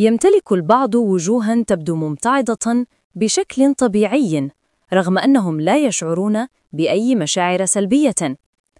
يمتلك البعض وجوهاً تبدو ممتعضة بشكل طبيعي رغم أنهم لا يشعرون بأي مشاعر سلبية.